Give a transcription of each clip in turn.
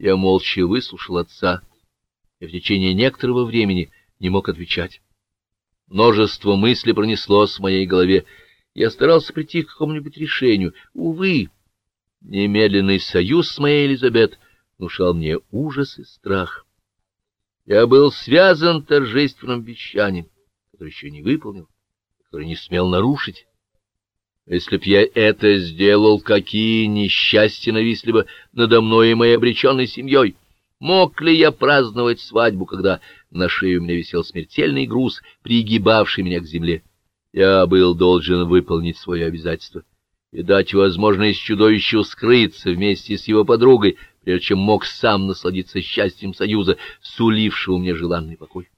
Я молча выслушал отца и в течение некоторого времени не мог отвечать. Множество мыслей пронеслось в моей голове. Я старался прийти к какому-нибудь решению. Увы, немедленный союз с моей Элизабет внушал мне ужас и страх. Я был связан торжественным обещанием, которое еще не выполнил, которое не смел нарушить. Если б я это сделал, какие несчастья нависли бы надо мной и моей обреченной семьей? Мог ли я праздновать свадьбу, когда на шее у меня висел смертельный груз, пригибавший меня к земле? Я был должен выполнить свое обязательство и дать возможность чудовищу скрыться вместе с его подругой, прежде чем мог сам насладиться счастьем союза, сулившего мне желанный покой.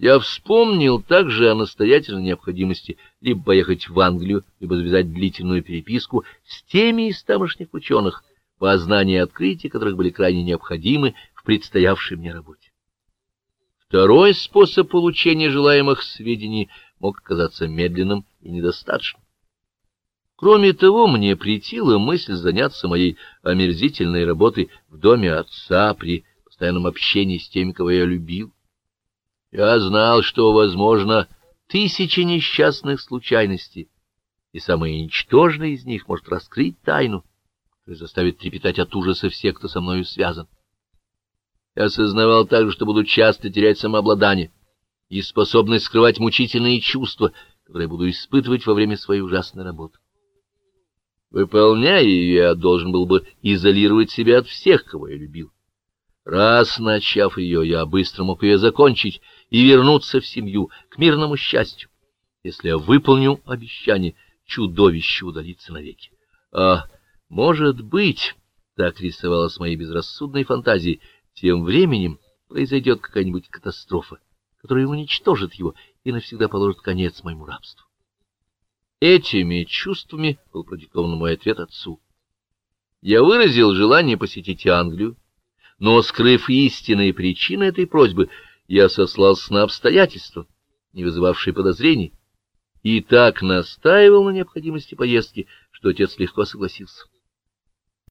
Я вспомнил также о настоятельной необходимости либо поехать в Англию, либо завязать длительную переписку с теми из тамошних ученых, познания и открытия которых были крайне необходимы в предстоявшей мне работе. Второй способ получения желаемых сведений мог оказаться медленным и недостаточным. Кроме того, мне претила мысль заняться моей омерзительной работой в доме отца при постоянном общении с теми, кого я любил. Я знал, что, возможно, тысячи несчастных случайностей, и самая ничтожная из них может раскрыть тайну, которая заставит трепетать от ужаса всех, кто со мною связан. Я осознавал также, что буду часто терять самообладание и способность скрывать мучительные чувства, которые буду испытывать во время своей ужасной работы. Выполняя ее, я должен был бы изолировать себя от всех, кого я любил. Раз начав ее, я быстро мог ее закончить и вернуться в семью, к мирному счастью. Если я выполню обещание, чудовище удалится навеки. А может быть, так рисовалась моей безрассудной фантазией, тем временем произойдет какая-нибудь катастрофа, которая уничтожит его и навсегда положит конец моему рабству. Этими чувствами был продиктован мой ответ отцу. Я выразил желание посетить Англию, но, скрыв истинные причины этой просьбы, я сослался на обстоятельства, не вызывавшие подозрений, и так настаивал на необходимости поездки, что отец легко согласился.